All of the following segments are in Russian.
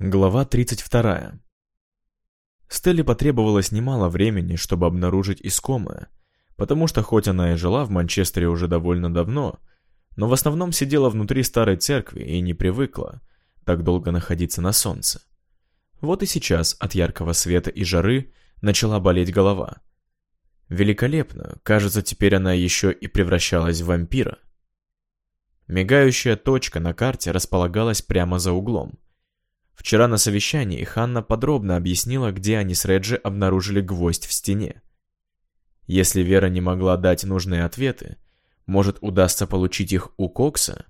Глава 32. Стелле потребовалось немало времени, чтобы обнаружить искомое, потому что хоть она и жила в Манчестере уже довольно давно, но в основном сидела внутри старой церкви и не привыкла так долго находиться на солнце. Вот и сейчас от яркого света и жары начала болеть голова. Великолепно, кажется, теперь она еще и превращалась в вампира. Мигающая точка на карте располагалась прямо за углом – Вчера на совещании Ханна подробно объяснила, где они с Реджи обнаружили гвоздь в стене. Если Вера не могла дать нужные ответы, может удастся получить их у Кокса?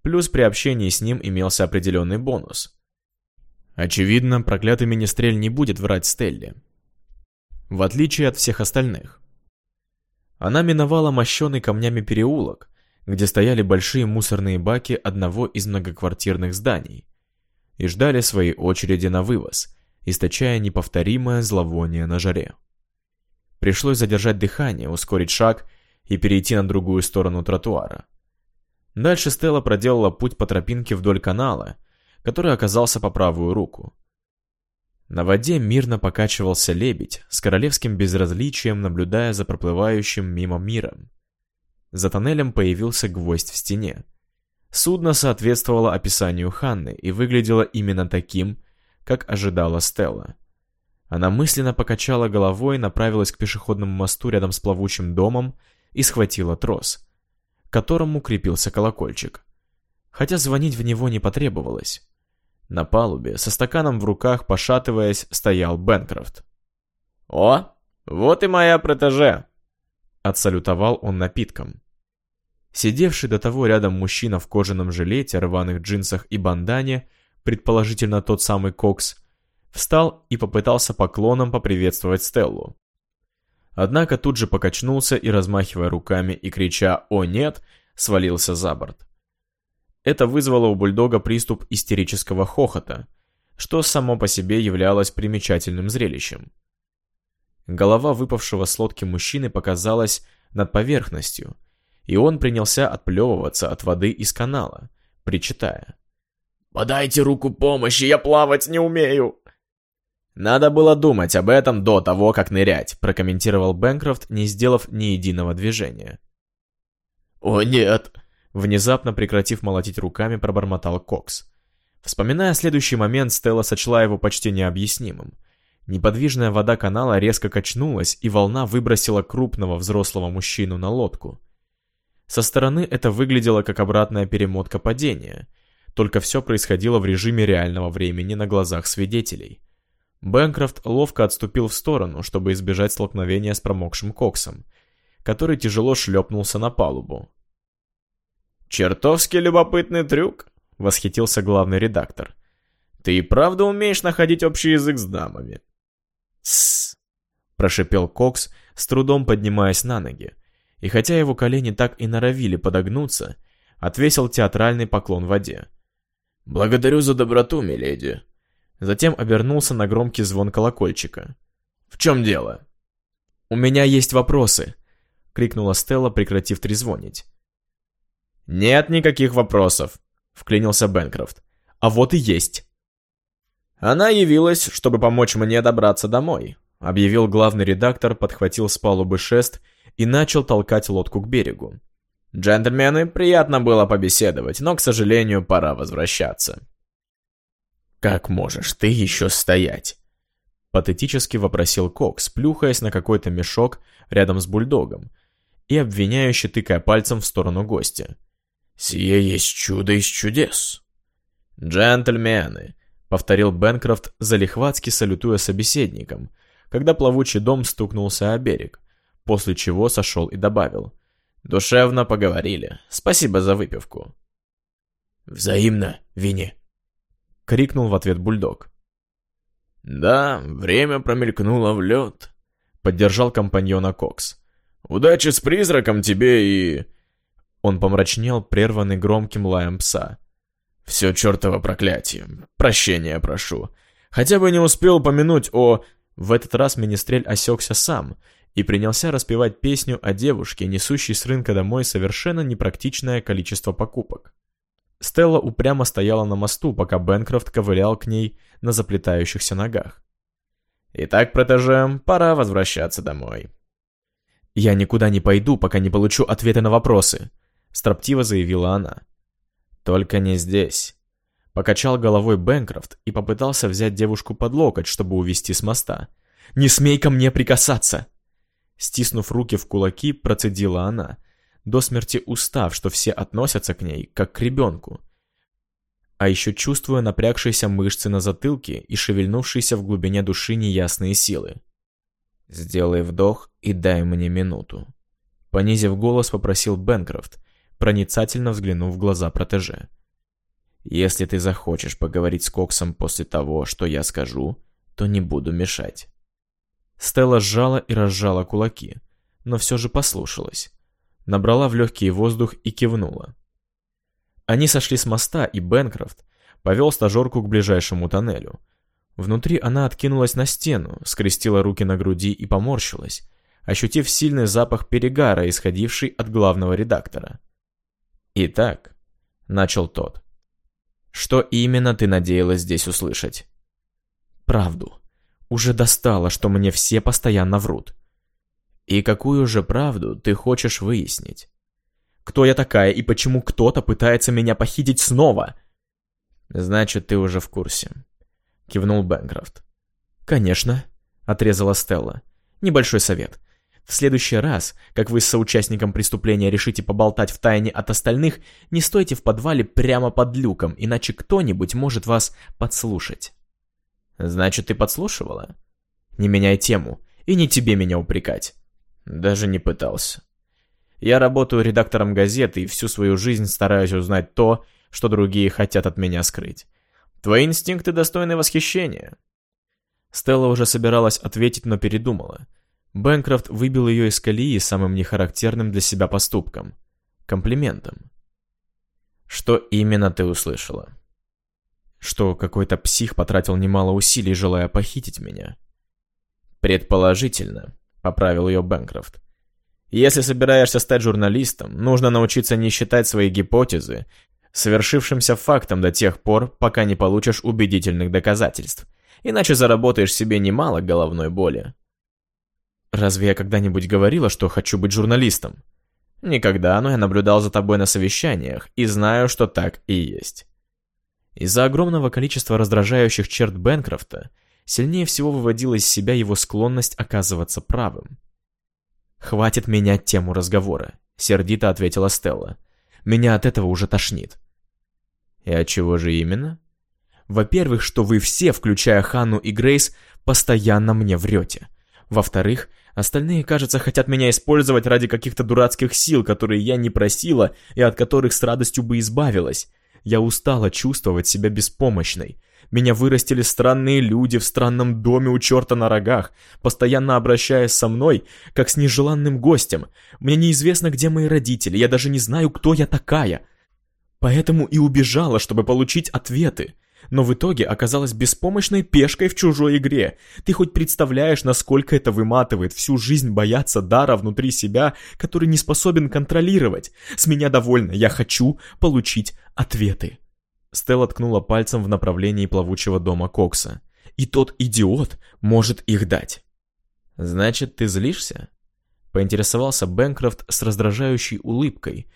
Плюс при общении с ним имелся определенный бонус. Очевидно, проклятый министрель не будет врать Стелле. В отличие от всех остальных. Она миновала мощенный камнями переулок, где стояли большие мусорные баки одного из многоквартирных зданий, и ждали своей очереди на вывоз, источая неповторимое зловоние на жаре. Пришлось задержать дыхание, ускорить шаг и перейти на другую сторону тротуара. Дальше Стелла проделала путь по тропинке вдоль канала, который оказался по правую руку. На воде мирно покачивался лебедь, с королевским безразличием наблюдая за проплывающим мимо миром. За тоннелем появился гвоздь в стене, Судно соответствовало описанию Ханны и выглядело именно таким, как ожидала Стелла. Она мысленно покачала головой, направилась к пешеходному мосту рядом с плавучим домом и схватила трос, к которому крепился колокольчик. Хотя звонить в него не потребовалось. На палубе, со стаканом в руках, пошатываясь, стоял Бенкрофт. «О, вот и моя протеже!» Отсалютовал он напитком. Сидевший до того рядом мужчина в кожаном жилете, рваных джинсах и бандане, предположительно тот самый Кокс, встал и попытался поклоном поприветствовать Стеллу. Однако тут же покачнулся и, размахивая руками и крича «О, нет!», свалился за борт. Это вызвало у бульдога приступ истерического хохота, что само по себе являлось примечательным зрелищем. Голова выпавшего с лодки мужчины показалась над поверхностью, и он принялся отплевываться от воды из канала, причитая. «Подайте руку помощи, я плавать не умею!» «Надо было думать об этом до того, как нырять», прокомментировал Бэнкрофт, не сделав ни единого движения. «О, нет!» Внезапно прекратив молотить руками, пробормотал Кокс. Вспоминая следующий момент, Стелла сочла его почти необъяснимым. Неподвижная вода канала резко качнулась, и волна выбросила крупного взрослого мужчину на лодку. Со стороны это выглядело как обратная перемотка падения, только все происходило в режиме реального времени на глазах свидетелей. Бэнкрофт ловко отступил в сторону, чтобы избежать столкновения с промокшим Коксом, который тяжело шлепнулся на палубу. «Чертовски любопытный трюк!» — восхитился главный редактор. «Ты и правда умеешь находить общий язык с дамами?» «Тссс!» — прошипел Кокс, с трудом поднимаясь на ноги, и хотя его колени так и норовили подогнуться, отвесил театральный поклон в воде. «Благодарю за доброту, миледи». Затем обернулся на громкий звон колокольчика. «В чем дело?» «У меня есть вопросы», — крикнула Стелла, прекратив трезвонить. «Нет никаких вопросов», — вклинился Бенкрофт. «А вот и есть». «Она явилась, чтобы помочь мне добраться домой», — объявил главный редактор, подхватил с палубы шест и начал толкать лодку к берегу. «Джентльмены, приятно было побеседовать, но, к сожалению, пора возвращаться». «Как можешь ты еще стоять?» Патетически вопросил Кокс, плюхаясь на какой-то мешок рядом с бульдогом и обвиняюще тыкая пальцем в сторону гостя. «Сие есть чудо из чудес!» «Джентльмены!» — повторил Бенкрофт, залихватски салютуя собеседником, когда плавучий дом стукнулся о берег после чего сошел и добавил. «Душевно поговорили. Спасибо за выпивку». «Взаимно, Винни!» — крикнул в ответ бульдог. «Да, время промелькнуло в лед», — поддержал компаньона Кокс. «Удачи с призраком тебе и...» Он помрачнел, прерванный громким лаем пса. «Все чертово проклятие. Прощения прошу. Хотя бы не успел упомянуть о...» В этот раз Министрель осекся сам и принялся распевать песню о девушке, несущей с рынка домой совершенно непрактичное количество покупок. Стелла упрямо стояла на мосту, пока Бенкрофт ковылял к ней на заплетающихся ногах. «Итак, протеже, пора возвращаться домой». «Я никуда не пойду, пока не получу ответы на вопросы», — строптиво заявила она. «Только не здесь». Покачал головой Бенкрофт и попытался взять девушку под локоть, чтобы увести с моста. «Не смей ко мне прикасаться!» Стиснув руки в кулаки, процедила она, до смерти устав, что все относятся к ней, как к ребенку. А еще чувствуя напрягшиеся мышцы на затылке и шевельнувшиеся в глубине души неясные силы. «Сделай вдох и дай мне минуту», — понизив голос, попросил Бенкрофт, проницательно взглянув в глаза протеже. «Если ты захочешь поговорить с Коксом после того, что я скажу, то не буду мешать». Стелла сжала и разжала кулаки, но все же послушалась. Набрала в легкий воздух и кивнула. Они сошли с моста, и Бенкрофт повел стажерку к ближайшему тоннелю. Внутри она откинулась на стену, скрестила руки на груди и поморщилась, ощутив сильный запах перегара, исходивший от главного редактора. «Итак», — начал тот, — «что именно ты надеялась здесь услышать?» «Правду», уже достало, что мне все постоянно врут. И какую же правду ты хочешь выяснить? Кто я такая и почему кто-то пытается меня похитить снова? Значит, ты уже в курсе. Кивнул Бэнкрофт. Конечно, отрезала Стелла. Небольшой совет. В следующий раз, как вы с соучастником преступления решите поболтать в тайне от остальных, не стойте в подвале прямо под люком, иначе кто-нибудь может вас подслушать. Значит, ты подслушивала? Не меняй тему, и не тебе меня упрекать. Даже не пытался. Я работаю редактором газеты и всю свою жизнь стараюсь узнать то, что другие хотят от меня скрыть. Твои инстинкты достойны восхищения. Стелла уже собиралась ответить, но передумала. Бэнкрофт выбил ее из колеи самым нехарактерным для себя поступком — комплиментом. «Что именно ты услышала?» Что какой-то псих потратил немало усилий, желая похитить меня. «Предположительно», — поправил ее Бэнкрофт. «Если собираешься стать журналистом, нужно научиться не считать свои гипотезы совершившимся фактом до тех пор, пока не получишь убедительных доказательств, иначе заработаешь себе немало головной боли». «Разве я когда-нибудь говорила, что хочу быть журналистом?» «Никогда, но я наблюдал за тобой на совещаниях и знаю, что так и есть». Из-за огромного количества раздражающих черт Бенкрофта сильнее всего выводила из себя его склонность оказываться правым. «Хватит менять тему разговора», — сердито ответила Стелла. «Меня от этого уже тошнит». «И от чего же именно?» «Во-первых, что вы все, включая Ханну и Грейс, постоянно мне врете. Во-вторых, остальные, кажется, хотят меня использовать ради каких-то дурацких сил, которые я не просила и от которых с радостью бы избавилась. Я устала чувствовать себя беспомощной. Меня вырастили странные люди в странном доме у черта на рогах, постоянно обращаясь со мной, как с нежеланным гостем. Мне неизвестно, где мои родители, я даже не знаю, кто я такая. Поэтому и убежала, чтобы получить ответы но в итоге оказалась беспомощной пешкой в чужой игре. Ты хоть представляешь, насколько это выматывает всю жизнь бояться дара внутри себя, который не способен контролировать? С меня довольно, я хочу получить ответы. Стелла ткнула пальцем в направлении плавучего дома Кокса. И тот идиот может их дать. «Значит, ты злишься?» Поинтересовался Бэнкрофт с раздражающей улыбкой,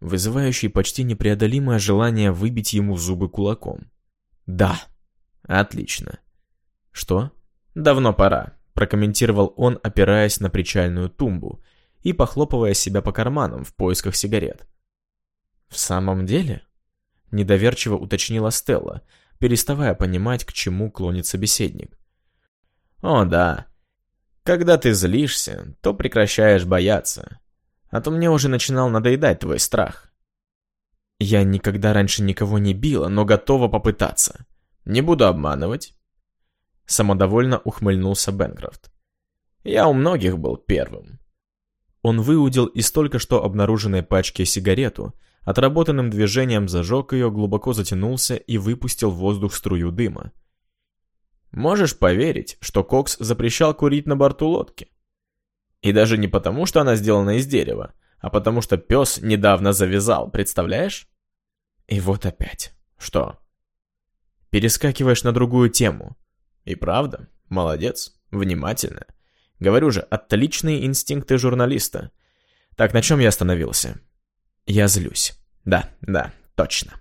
вызывающей почти непреодолимое желание выбить ему зубы кулаком. «Да». «Отлично». «Что?» «Давно пора», — прокомментировал он, опираясь на причальную тумбу и похлопывая себя по карманам в поисках сигарет. «В самом деле?» — недоверчиво уточнила Стелла, переставая понимать, к чему клонит собеседник. «О, да. Когда ты злишься, то прекращаешь бояться. А то мне уже начинал надоедать твой страх. Я никогда раньше никого не била, но готова попытаться. Не буду обманывать. Самодовольно ухмыльнулся Бенкрофт. Я у многих был первым. Он выудил из только что обнаруженной пачки сигарету, отработанным движением зажег ее, глубоко затянулся и выпустил в воздух струю дыма. Можешь поверить, что Кокс запрещал курить на борту лодки? И даже не потому, что она сделана из дерева, а потому что пес недавно завязал, представляешь? И вот опять. Что? Перескакиваешь на другую тему. И правда? Молодец. Внимательно. Говорю же, отличные инстинкты журналиста. Так, на чем я остановился? Я злюсь. Да, да, точно.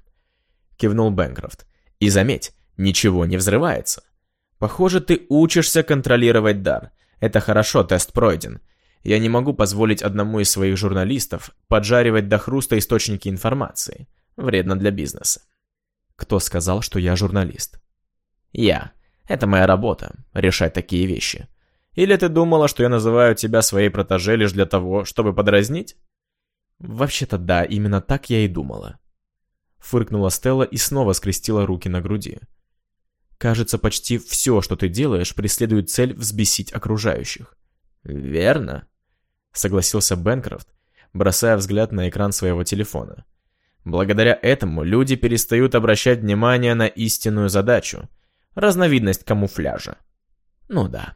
Кивнул Бэнкрофт. И заметь, ничего не взрывается. Похоже, ты учишься контролировать дар. Это хорошо, тест пройден. Я не могу позволить одному из своих журналистов поджаривать до хруста источники информации. Вредно для бизнеса. Кто сказал, что я журналист? Я. Это моя работа, решать такие вещи. Или ты думала, что я называю тебя своей протеже лишь для того, чтобы подразнить? Вообще-то да, именно так я и думала. Фыркнула Стелла и снова скрестила руки на груди. Кажется, почти все, что ты делаешь, преследует цель взбесить окружающих. Верно, согласился Бенкрофт, бросая взгляд на экран своего телефона. Благодаря этому люди перестают обращать внимание на истинную задачу, разновидность камуфляжа. Ну да.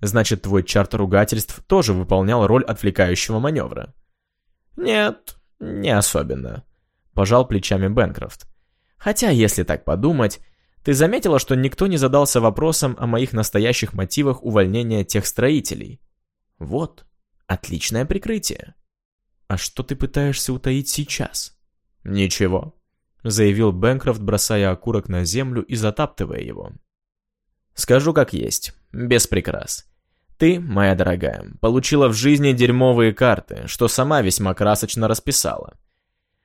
Значит, твой чарт ругательств тоже выполнял роль отвлекающего маневра. Нет, не особенно. Пожал плечами Бенкрофт. Хотя, если так подумать, ты заметила, что никто не задался вопросом о моих настоящих мотивах увольнения тех строителей? Вот, отличное прикрытие. А что ты пытаешься утаить сейчас? Ничего, заявил Бенкрофт, бросая окурок на землю и затаптывая его. Скажу как есть, без прикрас. Ты, моя дорогая, получила в жизни дерьмовые карты, что сама весьма красочно расписала.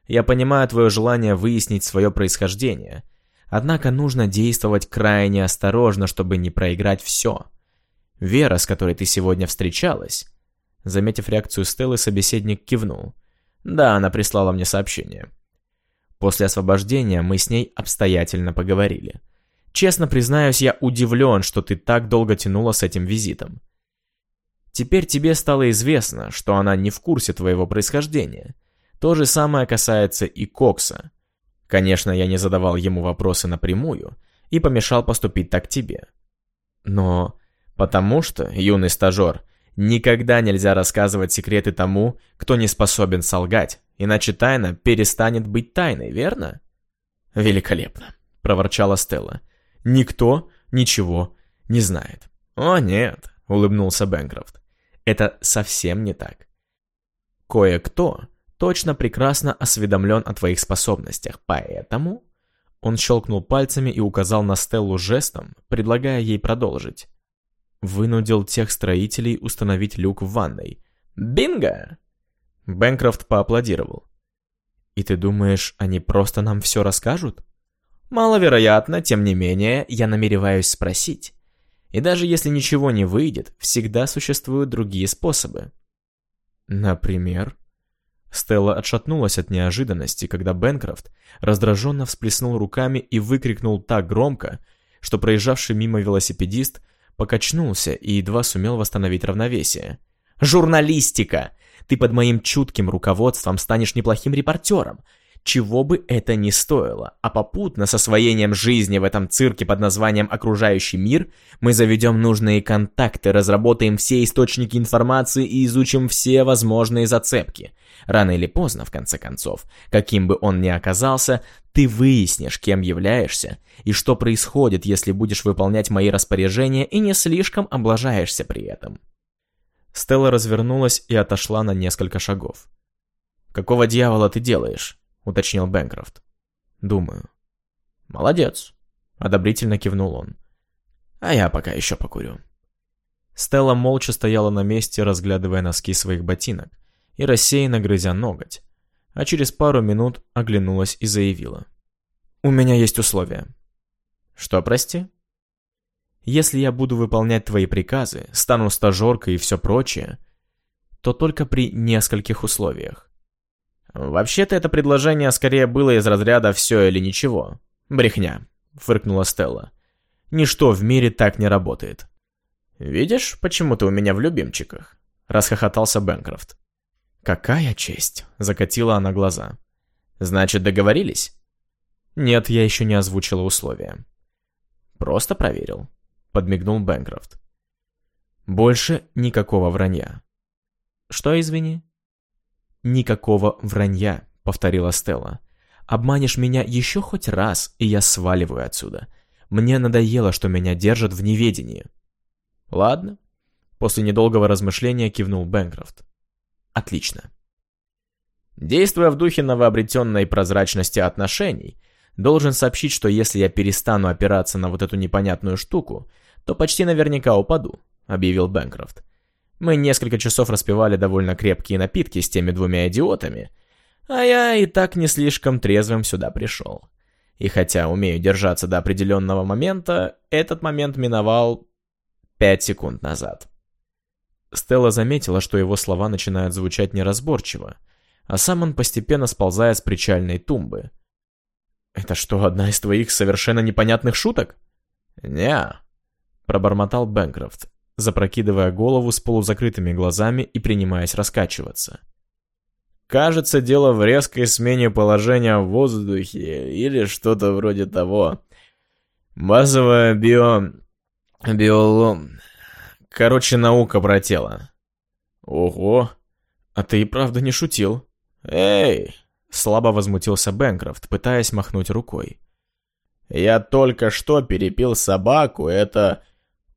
Я понимаю твое желание выяснить свое происхождение, однако нужно действовать крайне осторожно, чтобы не проиграть все. Вера, с которой ты сегодня встречалась... Заметив реакцию Стеллы, собеседник кивнул. Да, она прислала мне сообщение. После освобождения мы с ней обстоятельно поговорили. Честно признаюсь, я удивлен, что ты так долго тянула с этим визитом. Теперь тебе стало известно, что она не в курсе твоего происхождения. То же самое касается и Кокса. Конечно, я не задавал ему вопросы напрямую и помешал поступить так тебе. Но потому что, юный стажер, никогда нельзя рассказывать секреты тому, кто не способен солгать, иначе тайна перестанет быть тайной, верно? Великолепно, проворчала Стелла. Никто ничего не знает. О нет, улыбнулся Бэнкрофт. Это совсем не так. Кое-кто точно прекрасно осведомлен о твоих способностях, поэтому... Он щелкнул пальцами и указал на Стеллу жестом, предлагая ей продолжить. Вынудил тех строителей установить люк в ванной. «Бинго!» Бэнкрофт поаплодировал. «И ты думаешь, они просто нам все расскажут?» «Маловероятно, тем не менее, я намереваюсь спросить. И даже если ничего не выйдет, всегда существуют другие способы. Например? Стелла отшатнулась от неожиданности, когда Бенкрофт раздраженно всплеснул руками и выкрикнул так громко, что проезжавший мимо велосипедист покачнулся и едва сумел восстановить равновесие. «Журналистика! Ты под моим чутким руководством станешь неплохим репортером, чего бы это ни стоило, а попутно с освоением жизни в этом цирке под названием «Окружающий мир» мы заведем нужные контакты, разработаем все источники информации и изучим все возможные зацепки. Рано или поздно, в конце концов, каким бы он ни оказался, ты выяснишь, кем являешься и что происходит, если будешь выполнять мои распоряжения и не слишком облажаешься при этом. Стелла развернулась и отошла на несколько шагов. «Какого дьявола ты делаешь?» Уточнил Бэнкрофт. «Думаю». «Молодец», — одобрительно кивнул он. «А я пока еще покурю». Стелла молча стояла на месте, разглядывая носки своих ботинок и рассеянно грызя ноготь, а через пару минут оглянулась и заявила. «У меня есть условия». «Что, прости?» «Если я буду выполнять твои приказы, стану стажеркой и все прочее, то только при нескольких условиях. «Вообще-то это предложение скорее было из разряда «все или ничего». «Брехня», — фыркнула Стелла. «Ничто в мире так не работает». «Видишь, почему ты у меня в любимчиках?» — расхохотался Бэнкрофт. «Какая честь!» — закатила она глаза. «Значит, договорились?» «Нет, я еще не озвучила условия». «Просто проверил», — подмигнул Бэнкрофт. «Больше никакого вранья». «Что, извини?» «Никакого вранья», — повторила Стелла. Обманешь меня еще хоть раз, и я сваливаю отсюда. Мне надоело, что меня держат в неведении». «Ладно», — после недолгого размышления кивнул Бэнкрофт. «Отлично». Действуя в духе новообретенной прозрачности отношений, должен сообщить, что если я перестану опираться на вот эту непонятную штуку, то почти наверняка упаду, объявил Бэнкрофт. Мы несколько часов распивали довольно крепкие напитки с теми двумя идиотами, а я и так не слишком трезвым сюда пришел. И хотя умею держаться до определенного момента, этот момент миновал пять секунд назад. Стелла заметила, что его слова начинают звучать неразборчиво, а сам он постепенно сползает с причальной тумбы. «Это что, одна из твоих совершенно непонятных шуток?» «Не-а», пробормотал Бэнкрофт, запрокидывая голову с полузакрытыми глазами и принимаясь раскачиваться. Кажется, дело в резкой смене положения в воздухе или что-то вроде того. Базовая био... биолом... Короче, наука про тело. Ого, а ты и правда не шутил. Эй! Слабо возмутился Бэнкрофт, пытаясь махнуть рукой. Я только что перепил собаку, это...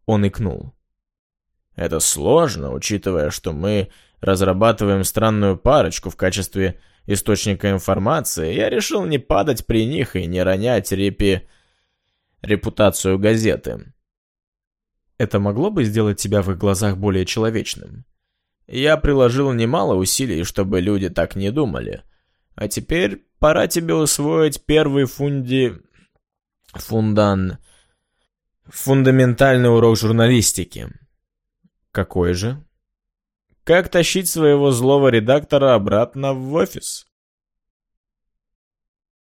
Он икнул. Это сложно, учитывая, что мы разрабатываем странную парочку в качестве источника информации, я решил не падать при них и не ронять репи... репутацию газеты. Это могло бы сделать тебя в их глазах более человечным? Я приложил немало усилий, чтобы люди так не думали. А теперь пора тебе усвоить первый фунди... фундан... фундаментальный урок журналистики. Какой же? Как тащить своего злого редактора обратно в офис?